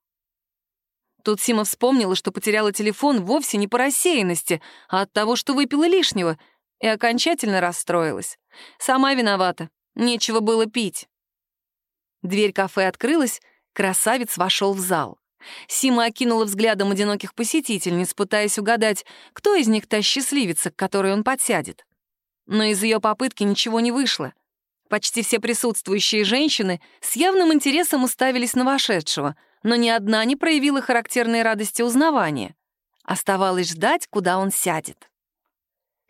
Тут Сима вспомнила, что потеряла телефон вовсе не по рассеянности, а от того, что выпила лишнего, и окончательно расстроилась. Сама виновата, нечего было пить. Дверь кафе открылась, Красавец вошел в зал. Сима окинула взглядом одиноких посетительниц, пытаясь угадать, кто из них та счастливица, к которой он подсядет. Но из ее попытки ничего не вышло. Почти все присутствующие женщины с явным интересом уставились на вошедшего, но ни одна не проявила характерной радости узнавания. Оставалось ждать, куда он сядет.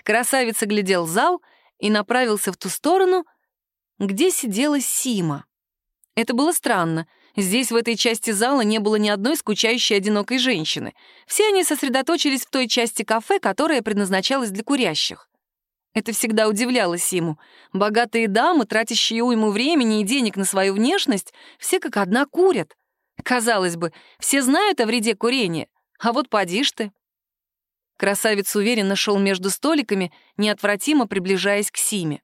Красавец оглядел зал и направился в ту сторону, где сидела Сима. Это было странно — Здесь, в этой части зала, не было ни одной скучающей одинокой женщины. Все они сосредоточились в той части кафе, которая предназначалась для курящих. Это всегда удивляло Симу. Богатые дамы, тратящие уйму времени и денег на свою внешность, все как одна курят. Казалось бы, все знают о вреде курения, а вот поди ж ты. Красавец уверенно шел между столиками, неотвратимо приближаясь к Симе.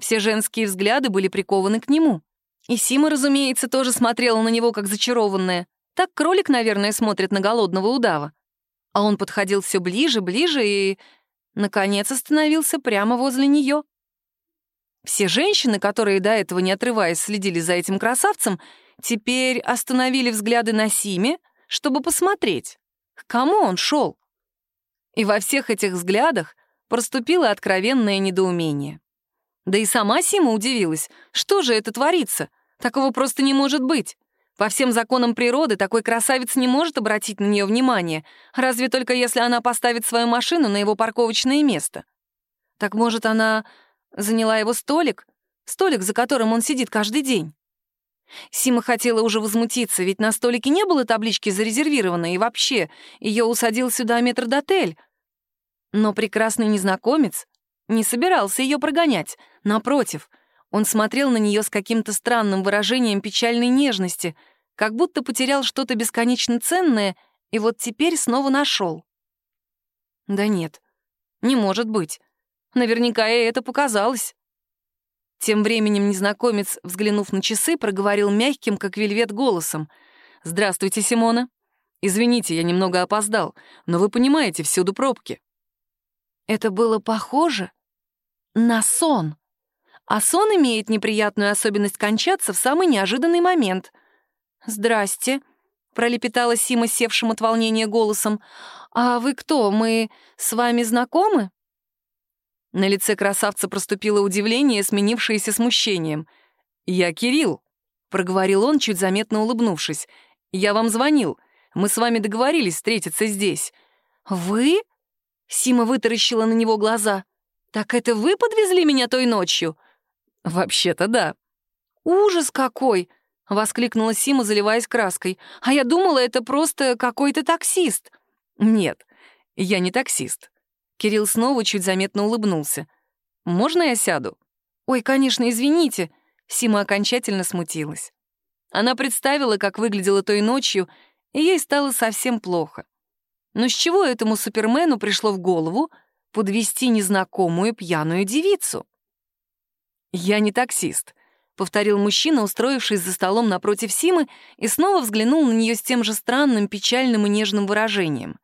Все женские взгляды были прикованы к нему. И Сима, разумеется, тоже смотрела на него как зачарованная. Так кролик, наверное, смотрит на голодного удава. А он подходил все ближе, ближе и, наконец, остановился прямо возле нее. Все женщины, которые до этого, не отрываясь, следили за этим красавцем, теперь остановили взгляды на Симе, чтобы посмотреть, к кому он шел. И во всех этих взглядах проступило откровенное недоумение. Да и сама Сима удивилась. Что же это творится? Такого просто не может быть. По всем законам природы такой красавец не может обратить на нее внимание, разве только если она поставит свою машину на его парковочное место. Так может, она заняла его столик? Столик, за которым он сидит каждый день? Сима хотела уже возмутиться, ведь на столике не было таблички «Зарезервировано», и вообще, ее усадил сюда метрдотель. Но прекрасный незнакомец не собирался ее прогонять. Напротив, он смотрел на нее с каким-то странным выражением печальной нежности, как будто потерял что-то бесконечно ценное и вот теперь снова нашел. Да нет, не может быть. Наверняка ей это показалось. Тем временем незнакомец, взглянув на часы, проговорил мягким, как вельвет, голосом. «Здравствуйте, Симона. Извините, я немного опоздал, но вы понимаете, всюду пробки». Это было похоже на сон. А сон имеет неприятную особенность кончаться в самый неожиданный момент. «Здрасте», — пролепетала Сима севшим от волнения голосом. «А вы кто? Мы с вами знакомы?» На лице красавца проступило удивление, сменившееся смущением. «Я Кирилл», — проговорил он, чуть заметно улыбнувшись. «Я вам звонил. Мы с вами договорились встретиться здесь». «Вы?» — Сима вытаращила на него глаза. «Так это вы подвезли меня той ночью?» «Вообще-то да». «Ужас какой!» — воскликнула Сима, заливаясь краской. «А я думала, это просто какой-то таксист». «Нет, я не таксист. Кирилл снова чуть заметно улыбнулся. «Можно я сяду?» «Ой, конечно, извините». Сима окончательно смутилась. Она представила, как выглядела той ночью, и ей стало совсем плохо. Но с чего этому супермену пришло в голову подвести незнакомую пьяную девицу? «Я не таксист», — повторил мужчина, устроившись за столом напротив Симы, и снова взглянул на нее с тем же странным, печальным и нежным выражением.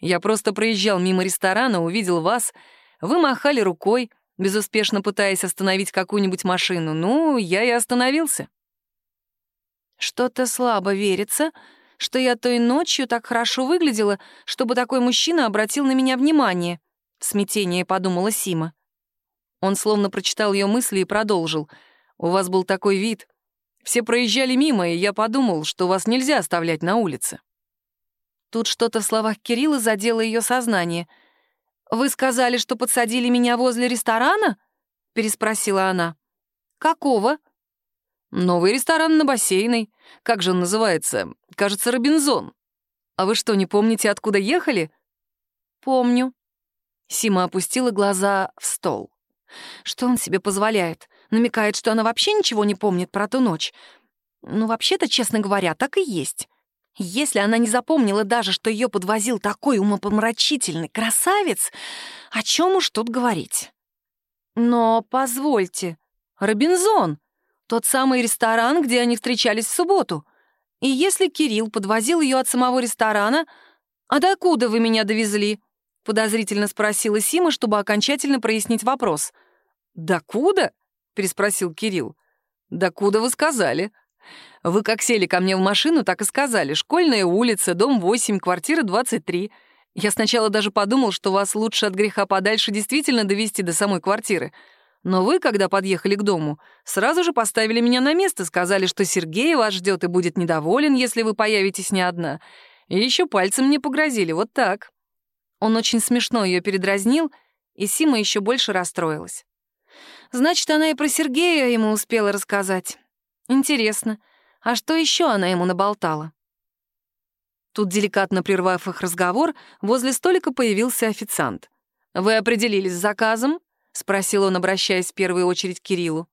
Я просто проезжал мимо ресторана, увидел вас. Вы махали рукой, безуспешно пытаясь остановить какую-нибудь машину. Ну, я и остановился. Что-то слабо верится, что я той ночью так хорошо выглядела, чтобы такой мужчина обратил на меня внимание. В смятении подумала Сима. Он словно прочитал ее мысли и продолжил. «У вас был такой вид. Все проезжали мимо, и я подумал, что вас нельзя оставлять на улице». Тут что-то в словах Кирилла задело ее сознание. «Вы сказали, что подсадили меня возле ресторана?» — переспросила она. «Какого?» «Новый ресторан на бассейной. Как же он называется? Кажется, Робинзон. А вы что, не помните, откуда ехали?» «Помню». Сима опустила глаза в стол. Что он себе позволяет? Намекает, что она вообще ничего не помнит про ту ночь. Ну, вообще-то, честно говоря, так и есть. Если она не запомнила даже, что ее подвозил такой умопомрачительный красавец, о чем уж тут говорить? Но позвольте, Робинзон, тот самый ресторан, где они встречались в субботу. И если Кирилл подвозил ее от самого ресторана, а докуда вы меня довезли? Подозрительно спросила Сима, чтобы окончательно прояснить вопрос. «Докуда?» — переспросил Кирилл. «Докуда вы сказали?» Вы как сели ко мне в машину, так и сказали. Школьная улица, дом 8, квартира 23. Я сначала даже подумал, что вас лучше от греха подальше действительно довести до самой квартиры. Но вы, когда подъехали к дому, сразу же поставили меня на место, сказали, что Сергей вас ждет и будет недоволен, если вы появитесь не одна. И еще пальцем мне погрозили, вот так. Он очень смешно ее передразнил, и Сима еще больше расстроилась. Значит, она и про Сергея ему успела рассказать. Интересно, а что еще она ему наболтала? Тут, деликатно прервав их разговор, возле столика появился официант. «Вы определились с заказом?» — спросил он, обращаясь в первую очередь к Кириллу.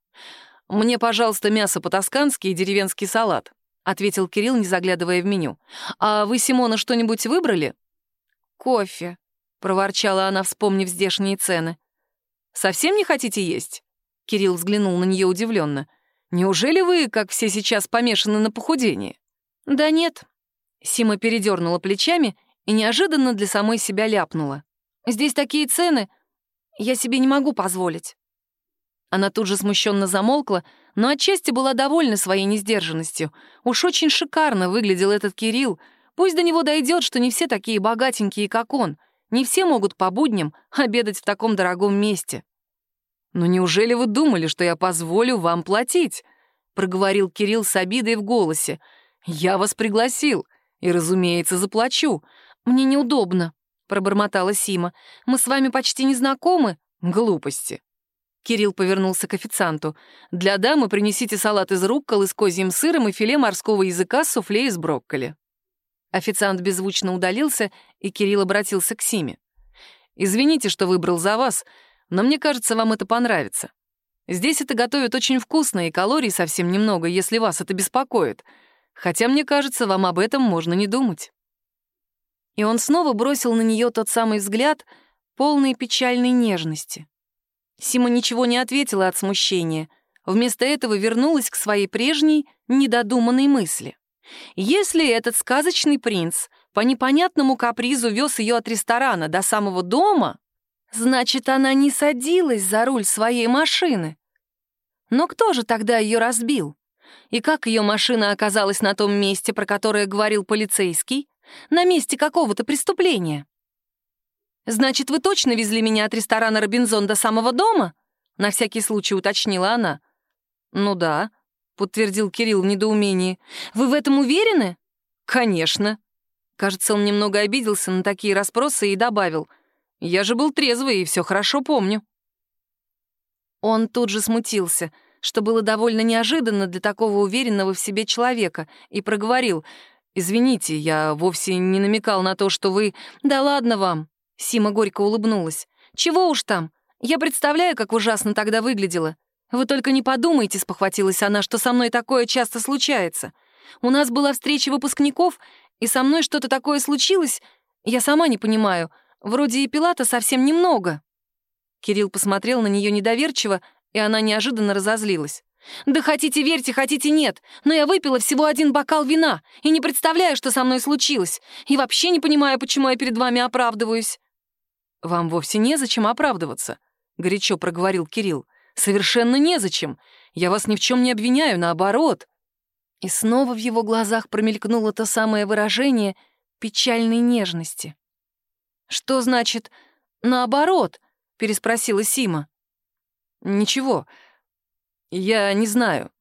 «Мне, пожалуйста, мясо по-тоскански и деревенский салат», — ответил Кирилл, не заглядывая в меню. «А вы, Симона, что-нибудь выбрали?» «Кофе», — проворчала она, вспомнив здешние цены. «Совсем не хотите есть?» Кирилл взглянул на нее удивленно. Неужели вы, как все сейчас, помешаны на похудении?» «Да нет». Сима передернула плечами и неожиданно для самой себя ляпнула. «Здесь такие цены, я себе не могу позволить». Она тут же смущенно замолкла, но отчасти была довольна своей несдержанностью. Уж очень шикарно выглядел этот Кирилл. Пусть до него дойдет, что не все такие богатенькие, как он. Не все могут по будням обедать в таком дорогом месте. «Но неужели вы думали, что я позволю вам платить?» — проговорил Кирилл с обидой в голосе. «Я вас пригласил и, разумеется, заплачу. Мне неудобно», — пробормотала Сима. «Мы с вами почти не знакомы». «Глупости». Кирилл повернулся к официанту. «Для дамы принесите салат из рукколы с козьим сыром и филе морского языка с суфле из брокколи». Официант беззвучно удалился, и Кирилл обратился к Симе. «Извините, что выбрал за вас, но мне кажется, вам это понравится. Здесь это готовят очень вкусно, и калорий совсем немного, если вас это беспокоит. Хотя, мне кажется, вам об этом можно не думать». И он снова бросил на нее тот самый взгляд, полный печальной нежности. Сима ничего не ответила от смущения. Вместо этого вернулась к своей прежней, недодуманной мысли. Если этот сказочный принц по непонятному капризу вез ее от ресторана до самого дома, значит, она не садилась за руль своей машины. Но кто же тогда ее разбил? И как ее машина оказалась на том месте, про которое говорил полицейский? На месте какого-то преступления? «Значит, вы точно везли меня от ресторана «Робинзон» до самого дома?» На всякий случай уточнила она. «Ну да», — подтвердил Кирилл в недоумении. «Вы в этом уверены?» «Конечно». Кажется, он немного обиделся на такие расспросы и добавил. «Я же был трезвый и все хорошо помню». Он тут же смутился, что было довольно неожиданно для такого уверенного в себе человека, и проговорил. «Извините, я вовсе не намекал на то, что вы...» «Да ладно вам!» Сима горько улыбнулась. «Чего уж там? Я представляю, как ужасно тогда выглядела. Вы только не подумайте, спохватилась она, что со мной такое часто случается. У нас была встреча выпускников, и со мной что-то такое случилось, я сама не понимаю. Вроде и пила-то совсем немного». Кирилл посмотрел на нее недоверчиво, и она неожиданно разозлилась. «Да хотите верьте, хотите нет, но я выпила всего один бокал вина и не представляю, что со мной случилось, и вообще не понимаю, почему я перед вами оправдываюсь». «Вам вовсе незачем оправдываться», — горячо проговорил Кирилл. «Совершенно незачем. Я вас ни в чем не обвиняю, наоборот». И снова в его глазах промелькнуло то самое выражение печальной нежности. «Что значит «наоборот»?» — переспросила Сима. «Ничего, я не знаю».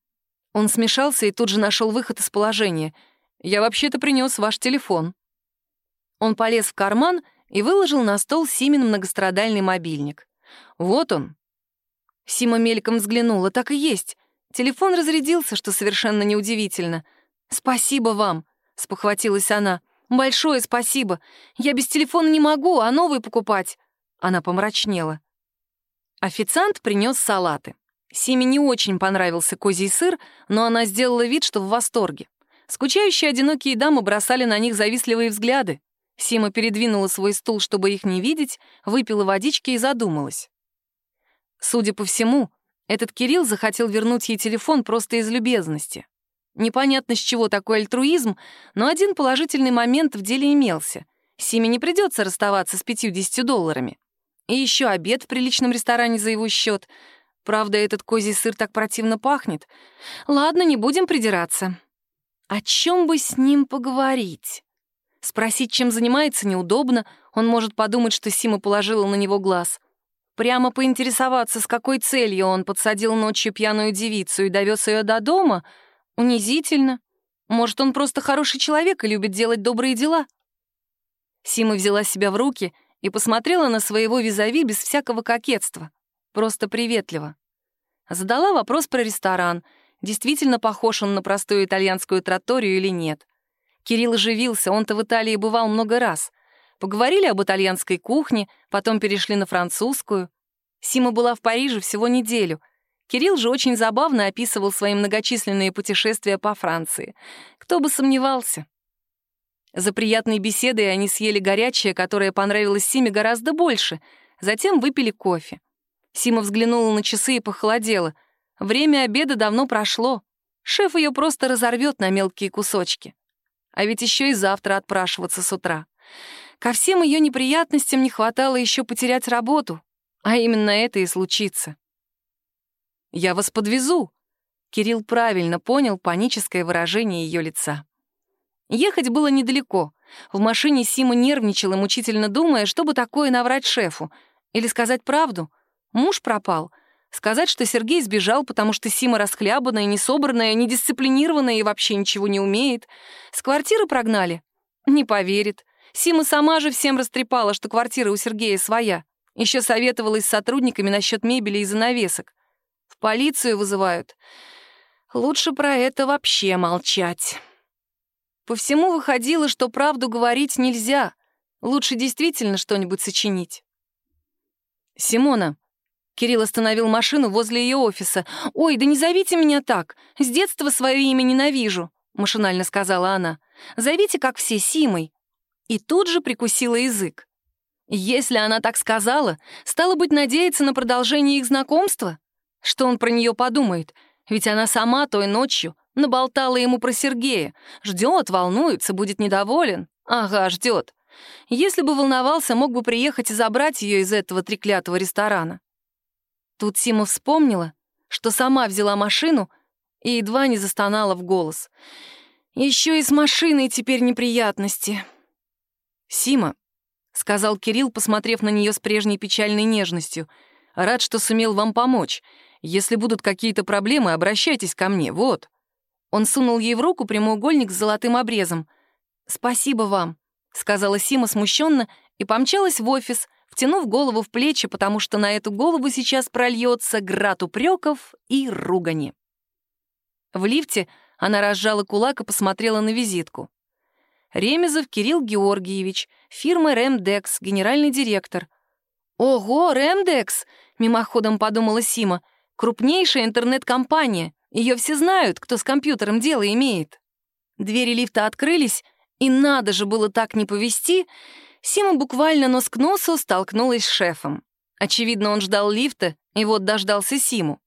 Он смешался и тут же нашел выход из положения. «Я вообще-то принес ваш телефон». Он полез в карман и выложил на стол Симин многострадальный мобильник. «Вот он». Сима мельком взглянула, так и есть. Телефон разрядился, что совершенно неудивительно. «Спасибо вам», — спохватилась она. «Большое спасибо. Я без телефона не могу, а новый покупать». Она помрачнела. Официант принес салаты. Симе не очень понравился козий сыр, но она сделала вид, что в восторге. Скучающие одинокие дамы бросали на них завистливые взгляды. Сима передвинула свой стул, чтобы их не видеть, выпила водички и задумалась. Судя по всему, этот Кирилл захотел вернуть ей телефон просто из любезности. Непонятно, с чего такой альтруизм, но один положительный момент в деле имелся. Симе не придется расставаться с 50 долларами. И еще обед в приличном ресторане за его счет. Правда, этот козий сыр так противно пахнет. Ладно, не будем придираться. О чем бы с ним поговорить? Спросить, чем занимается, неудобно. Он может подумать, что Сима положила на него глаз. Прямо поинтересоваться, с какой целью он подсадил ночью пьяную девицу и довез ее до дома, унизительно. Может, он просто хороший человек и любит делать добрые дела? Сима взяла себя в руки и посмотрела на своего визави без всякого кокетства. Просто приветливо. Задала вопрос про ресторан. Действительно похож он на простую итальянскую троторию или нет. Кирилл оживился, он-то в Италии бывал много раз. Поговорили об итальянской кухне, потом перешли на французскую. Сима была в Париже всего неделю. Кирилл же очень забавно описывал свои многочисленные путешествия по Франции. Кто бы сомневался. За приятной беседой они съели горячее, которое понравилось Симе гораздо больше. Затем выпили кофе. Сима взглянула на часы и похолодела. Время обеда давно прошло. Шеф ее просто разорвет на мелкие кусочки. А ведь еще и завтра отпрашиваться с утра. Ко всем ее неприятностям не хватало еще потерять работу, а именно это и случится. «Я вас подвезу», — Кирилл правильно понял паническое выражение ее лица. Ехать было недалеко. В машине Сима нервничала, мучительно думая, чтобы такое наврать шефу. Или сказать правду. Муж пропал. Сказать, что Сергей сбежал, потому что Сима расхлябанная, несобранная, недисциплинированная и вообще ничего не умеет. С квартиры прогнали? Не поверит. Сима сама же всем растрепала, что квартира у Сергея своя. Еще советовалась с сотрудниками насчет мебели и занавесок. В полицию вызывают. Лучше про это вообще молчать. По всему выходило, что правду говорить нельзя. Лучше действительно что-нибудь сочинить. «Симона», Кирилл остановил машину возле ее офиса. «Ой, да не зовите меня так. С детства свое имя ненавижу», — машинально сказала она. «Зовите, как все, Симой». И тут же прикусила язык. Если она так сказала, стало быть, надеяться на продолжение их знакомства? Что он про нее подумает? Ведь она сама той ночью наболтала ему про Сергея. Ждет, волнуется, будет недоволен. Ага, ждет. Если бы волновался, мог бы приехать и забрать ее из этого треклятого ресторана. Тут Сима вспомнила, что сама взяла машину и едва не застонала в голос. Еще и с машиной теперь неприятности. «Сима», — сказал Кирилл, посмотрев на нее с прежней печальной нежностью, «рад, что сумел вам помочь. Если будут какие-то проблемы, обращайтесь ко мне, вот». Он сунул ей в руку прямоугольник с золотым обрезом. «Спасибо вам», — сказала Сима смущенно и помчалась в офис, втянув голову в плечи, потому что на эту голову сейчас прольется град упреков и ругани. В лифте она разжала кулак и посмотрела на визитку. Ремезов Кирилл Георгиевич, фирма «Ремдекс», генеральный директор. «Ого, «Ремдекс», — мимоходом подумала Сима, крупнейшая интернет-компания. Ее все знают, кто с компьютером дело имеет. Двери лифта открылись, и надо же было так не повести, Сима буквально нос к носу столкнулась с шефом. Очевидно, он ждал лифта, и вот дождался Симу.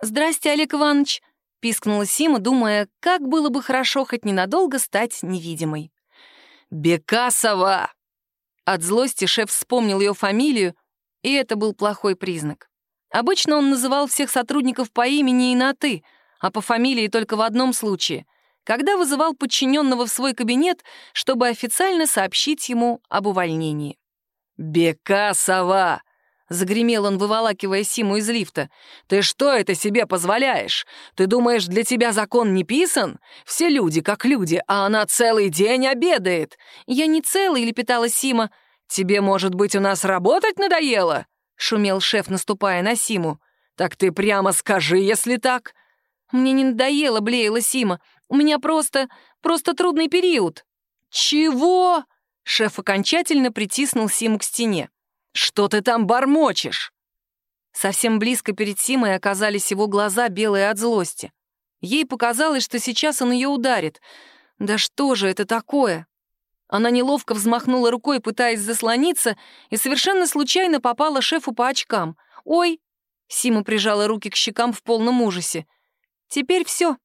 «Здрасте, Олег Иванович», — пискнула Сима, думая, как было бы хорошо хоть ненадолго стать невидимой. «Бекасова!» От злости шеф вспомнил ее фамилию, и это был плохой признак. Обычно он называл всех сотрудников по имени и на «ты», а по фамилии только в одном случае — когда вызывал подчиненного в свой кабинет, чтобы официально сообщить ему об увольнении. «Бекасова!» — загремел он, выволакивая Симу из лифта. «Ты что это себе позволяешь? Ты думаешь, для тебя закон не писан? Все люди как люди, а она целый день обедает!» «Я не целый», — лепетала Сима. «Тебе, может быть, у нас работать надоело?» — шумел шеф, наступая на Симу. «Так ты прямо скажи, если так». «Мне не надоело», — блеяла Сима. У меня просто... просто трудный период». «Чего?» Шеф окончательно притиснул Симу к стене. «Что ты там бормочешь?» Совсем близко перед Симой оказались его глаза, белые от злости. Ей показалось, что сейчас он ее ударит. Да что же это такое? Она неловко взмахнула рукой, пытаясь заслониться, и совершенно случайно попала шефу по очкам. «Ой!» — Сима прижала руки к щекам в полном ужасе. «Теперь все.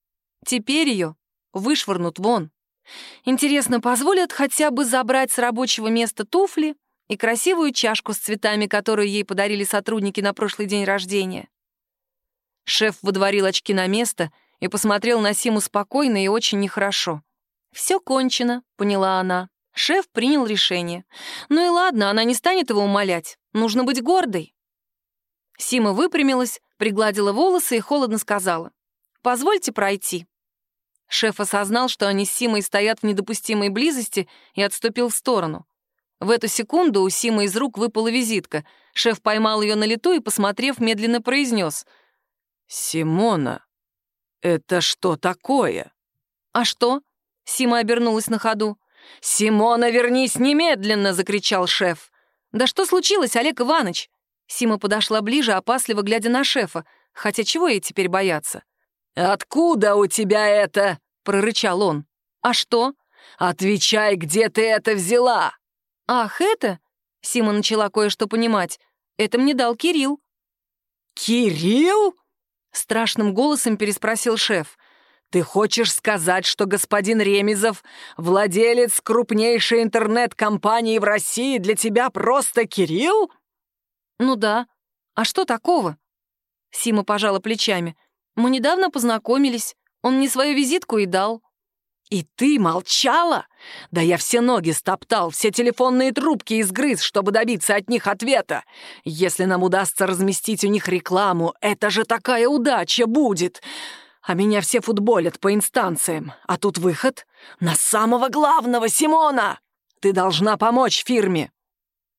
Теперь ее вышвырнут вон. Интересно, позволят хотя бы забрать с рабочего места туфли и красивую чашку с цветами, которую ей подарили сотрудники на прошлый день рождения? Шеф выдворил очки на место и посмотрел на Симу спокойно и очень нехорошо. «Все кончено», — поняла она. Шеф принял решение. Ну и ладно, она не станет его умолять. Нужно быть гордой. Сима выпрямилась, пригладила волосы и холодно сказала. «Позвольте пройти». Шеф осознал, что они с Симой стоят в недопустимой близости, и отступил в сторону. В эту секунду у Симы из рук выпала визитка. Шеф поймал ее на лету и, посмотрев, медленно произнес. «Симона, это что такое?» «А что?» — Сима обернулась на ходу. «Симона, вернись немедленно!» — закричал шеф. «Да что случилось, Олег Иванович?» Сима подошла ближе, опасливо глядя на шефа. Хотя чего ей теперь бояться? «Откуда у тебя это?» — прорычал он. «А что?» «Отвечай, где ты это взяла?» «Ах, это?» — Сима начала кое-что понимать. «Это мне дал Кирилл». «Кирилл?» — страшным голосом переспросил шеф. «Ты хочешь сказать, что господин Ремезов, владелец крупнейшей интернет-компании в России, для тебя просто Кирилл?» «Ну да. А что такого?» Сима пожала плечами. Мы недавно познакомились. Он мне свою визитку и дал». «И ты молчала? Да я все ноги стоптал, все телефонные трубки изгрыз, чтобы добиться от них ответа. Если нам удастся разместить у них рекламу, это же такая удача будет. А меня все футболят по инстанциям. А тут выход на самого главного, Симона. Ты должна помочь фирме».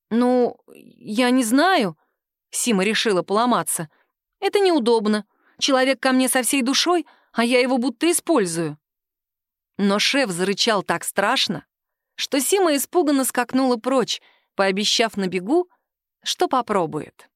«Ну, я не знаю», — Сима решила поломаться. «Это неудобно. Человек ко мне со всей душой, а я его будто использую. Но шеф зарычал так страшно, что Сима испуганно скакнула прочь, пообещав на бегу, что попробует.